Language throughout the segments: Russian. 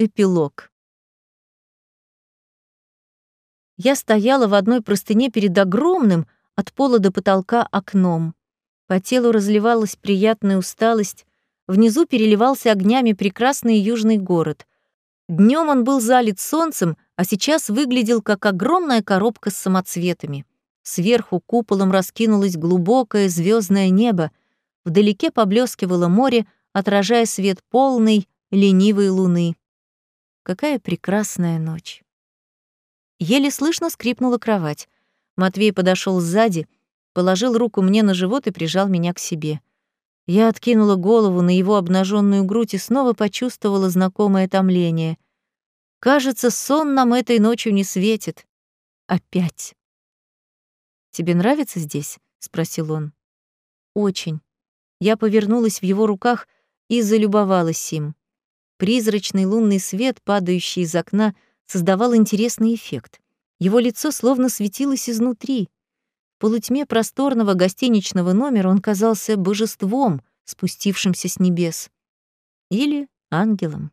Эпилог. Я стояла в одной простыне перед огромным, от пола до потолка, окном. По телу разливалась приятная усталость, внизу переливался огнями прекрасный южный город. Днем он был залит солнцем, а сейчас выглядел как огромная коробка с самоцветами. Сверху куполом раскинулось глубокое звездное небо, вдалеке поблескивало море, отражая свет полной, ленивой луны. Какая прекрасная ночь. Еле слышно скрипнула кровать. Матвей подошел сзади, положил руку мне на живот и прижал меня к себе. Я откинула голову на его обнаженную грудь и снова почувствовала знакомое томление. Кажется, сон нам этой ночью не светит. Опять. «Тебе нравится здесь?» — спросил он. «Очень». Я повернулась в его руках и залюбовалась им. Призрачный лунный свет, падающий из окна, создавал интересный эффект. Его лицо словно светилось изнутри. В полутьме просторного гостиничного номера он казался божеством, спустившимся с небес. Или ангелом.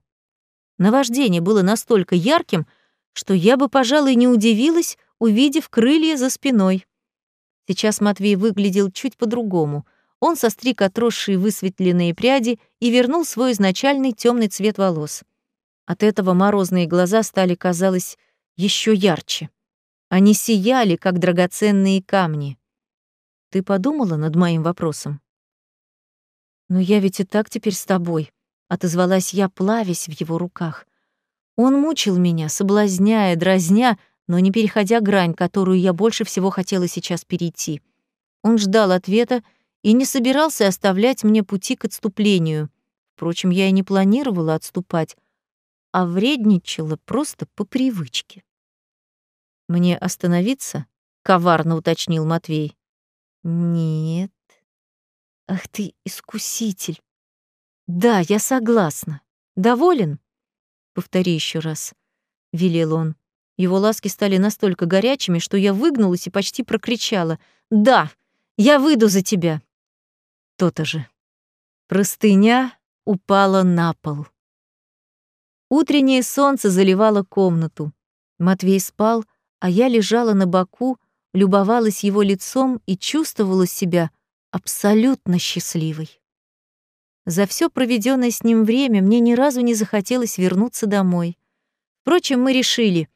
Наваждение было настолько ярким, что я бы, пожалуй, не удивилась, увидев крылья за спиной. Сейчас Матвей выглядел чуть по-другому — он состриг отросшие высветленные пряди и вернул свой изначальный темный цвет волос. От этого морозные глаза стали, казалось, еще ярче. Они сияли, как драгоценные камни. Ты подумала над моим вопросом? «Но я ведь и так теперь с тобой», — отозвалась я, плавясь в его руках. Он мучил меня, соблазняя, дразня, но не переходя грань, которую я больше всего хотела сейчас перейти. Он ждал ответа, и не собирался оставлять мне пути к отступлению. Впрочем, я и не планировала отступать, а вредничала просто по привычке. «Мне остановиться?» — коварно уточнил Матвей. «Нет». «Ах ты, искуситель!» «Да, я согласна. Доволен?» «Повтори еще раз», — велел он. Его ласки стали настолько горячими, что я выгнулась и почти прокричала. «Да, я выйду за тебя!» То-то же. Простыня упала на пол. Утреннее солнце заливало комнату. Матвей спал, а я лежала на боку, любовалась его лицом и чувствовала себя абсолютно счастливой. За все проведенное с ним время мне ни разу не захотелось вернуться домой. Впрочем, мы решили,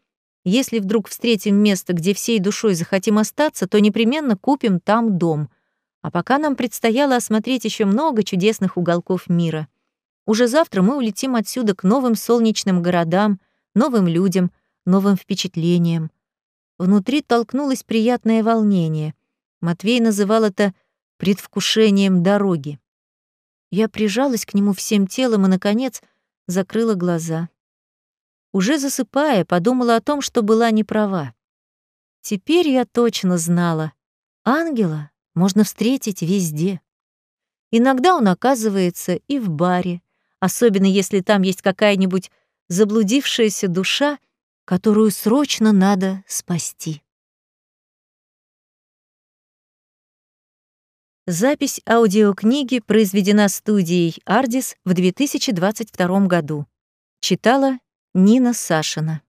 если вдруг встретим место, где всей душой захотим остаться, то непременно купим там дом — а пока нам предстояло осмотреть еще много чудесных уголков мира. Уже завтра мы улетим отсюда к новым солнечным городам, новым людям, новым впечатлениям. Внутри толкнулось приятное волнение. Матвей называл это предвкушением дороги. Я прижалась к нему всем телом и, наконец, закрыла глаза. Уже засыпая, подумала о том, что была не права. Теперь я точно знала. Ангела можно встретить везде. Иногда он оказывается и в баре, особенно если там есть какая-нибудь заблудившаяся душа, которую срочно надо спасти. Запись аудиокниги произведена студией «Ардис» в 2022 году. Читала Нина Сашина.